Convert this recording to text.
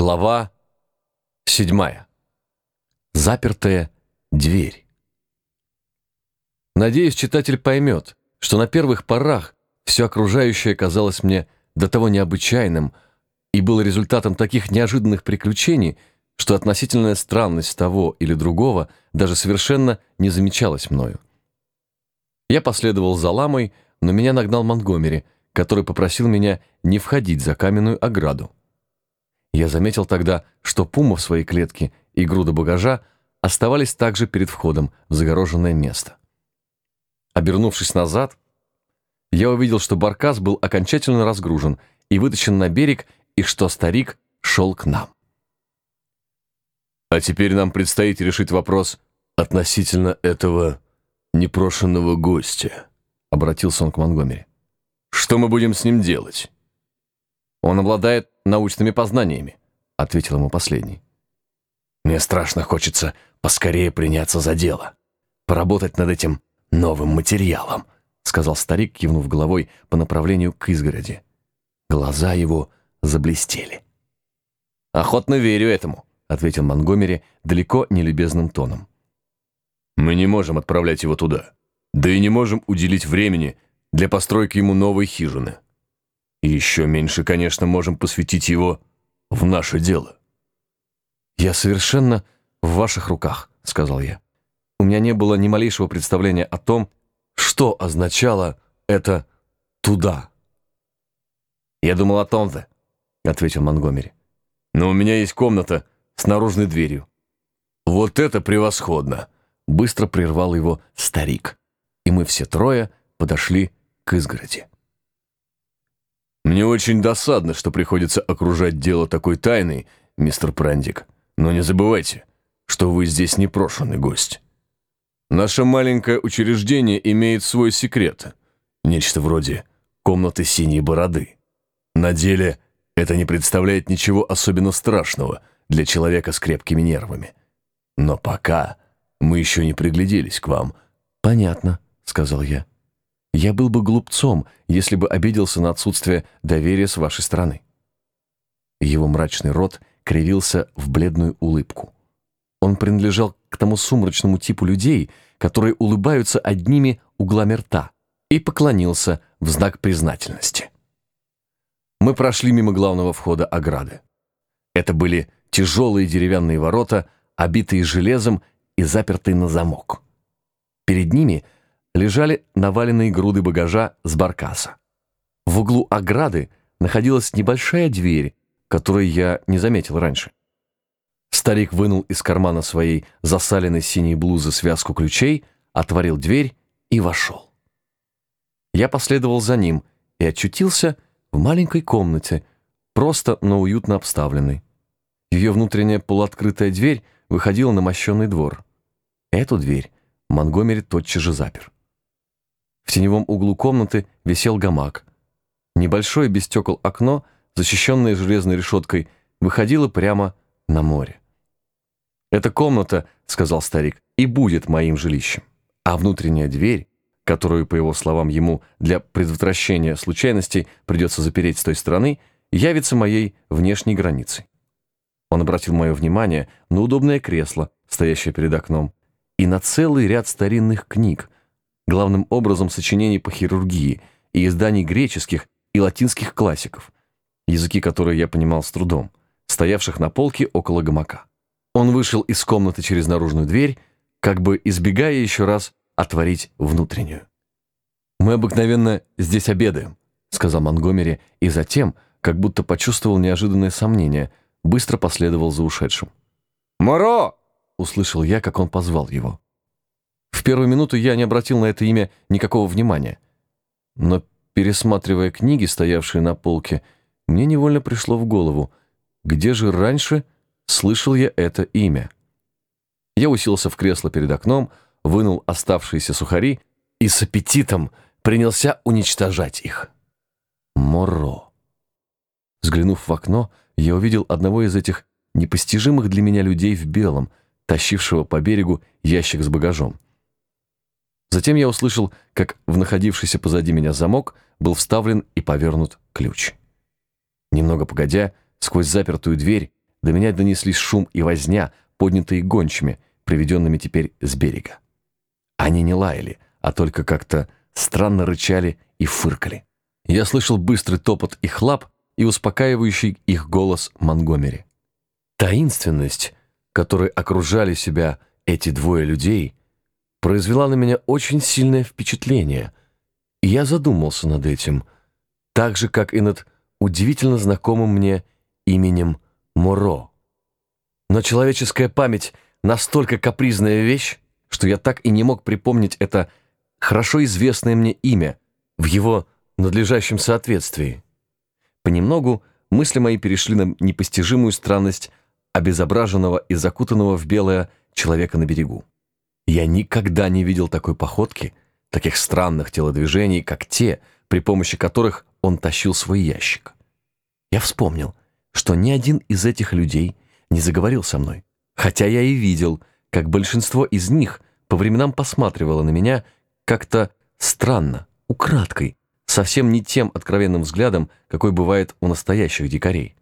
Глава седьмая. Запертая дверь. Надеюсь, читатель поймет, что на первых порах все окружающее казалось мне до того необычайным и было результатом таких неожиданных приключений, что относительная странность того или другого даже совершенно не замечалась мною. Я последовал за ламой, но меня нагнал Монгомери, который попросил меня не входить за каменную ограду. Я заметил тогда, что пума в своей клетке и груда багажа оставались также перед входом в загороженное место. Обернувшись назад, я увидел, что баркас был окончательно разгружен и вытащен на берег, и что старик шел к нам. А теперь нам предстоит решить вопрос относительно этого непрошенного гостя, обратился он к Монгомери. Что мы будем с ним делать? Он обладает научными познаниями», — ответил ему последний. «Мне страшно хочется поскорее приняться за дело, поработать над этим новым материалом», — сказал старик, кивнув головой по направлению к изгороди. Глаза его заблестели. «Охотно верю этому», — ответил Монгомери далеко не любезным тоном. «Мы не можем отправлять его туда, да и не можем уделить времени для постройки ему новой хижины. И еще меньше, конечно, можем посвятить его в наше дело. «Я совершенно в ваших руках», — сказал я. У меня не было ни малейшего представления о том, что означало это «туда». «Я думал о том же», — ответил Монгомери. «Но у меня есть комната с наружной дверью». «Вот это превосходно!» — быстро прервал его старик. И мы все трое подошли к изгороди. Мне очень досадно, что приходится окружать дело такой тайной, мистер Прандик. Но не забывайте, что вы здесь непрошенный гость. Наше маленькое учреждение имеет свой секрет. Нечто вроде комнаты синей бороды. На деле это не представляет ничего особенно страшного для человека с крепкими нервами. Но пока мы еще не пригляделись к вам. «Понятно», — сказал я. Я был бы глупцом, если бы обиделся на отсутствие доверия с вашей стороны. Его мрачный рот кривился в бледную улыбку. Он принадлежал к тому сумрачному типу людей, которые улыбаются одними углами рта, и поклонился в знак признательности. Мы прошли мимо главного входа ограды. Это были тяжелые деревянные ворота, обитые железом и запертые на замок. Перед ними — лежали наваленные груды багажа с баркаса. В углу ограды находилась небольшая дверь, которую я не заметил раньше. Старик вынул из кармана своей засаленной синей блузы связку ключей, отворил дверь и вошел. Я последовал за ним и очутился в маленькой комнате, просто, но уютно обставленной. Ее внутренняя полуоткрытая дверь выходила на мощенный двор. Эту дверь Монгомери тотчас же запер. В теневом углу комнаты висел гамак. Небольшое без стекол окно, защищенное железной решеткой, выходило прямо на море. «Эта комната, — сказал старик, — и будет моим жилищем. А внутренняя дверь, которую, по его словам, ему для предотвращения случайностей придется запереть с той стороны, явится моей внешней границей». Он обратил мое внимание на удобное кресло, стоящее перед окном, и на целый ряд старинных книг, главным образом сочинений по хирургии и изданий греческих и латинских классиков, языки которые я понимал с трудом, стоявших на полке около гамака. Он вышел из комнаты через наружную дверь, как бы избегая еще раз отворить внутреннюю. «Мы обыкновенно здесь обедаем», — сказал Монгомери, и затем, как будто почувствовал неожиданное сомнение, быстро последовал за ушедшим. «Моро!» — услышал я, как он позвал его. В первую минуту я не обратил на это имя никакого внимания. Но, пересматривая книги, стоявшие на полке, мне невольно пришло в голову, где же раньше слышал я это имя. Я уселся в кресло перед окном, вынул оставшиеся сухари и с аппетитом принялся уничтожать их. Моро. Взглянув в окно, я увидел одного из этих непостижимых для меня людей в белом, тащившего по берегу ящик с багажом. Затем я услышал, как в находившийся позади меня замок был вставлен и повернут ключ. Немного погодя, сквозь запертую дверь до меня донеслись шум и возня, поднятые гончими, приведенными теперь с берега. Они не лаяли, а только как-то странно рычали и фыркали. Я слышал быстрый топот их лап и успокаивающий их голос Монгомери. Таинственность, которой окружали себя эти двое людей, произвела на меня очень сильное впечатление, и я задумался над этим, так же, как и над удивительно знакомым мне именем Моро. Но человеческая память настолько капризная вещь, что я так и не мог припомнить это хорошо известное мне имя в его надлежащем соответствии. Понемногу мысли мои перешли на непостижимую странность обезображенного и закутанного в белое человека на берегу. Я никогда не видел такой походки, таких странных телодвижений, как те, при помощи которых он тащил свой ящик. Я вспомнил, что ни один из этих людей не заговорил со мной, хотя я и видел, как большинство из них по временам посматривало на меня как-то странно, украдкой, совсем не тем откровенным взглядом, какой бывает у настоящих дикарей.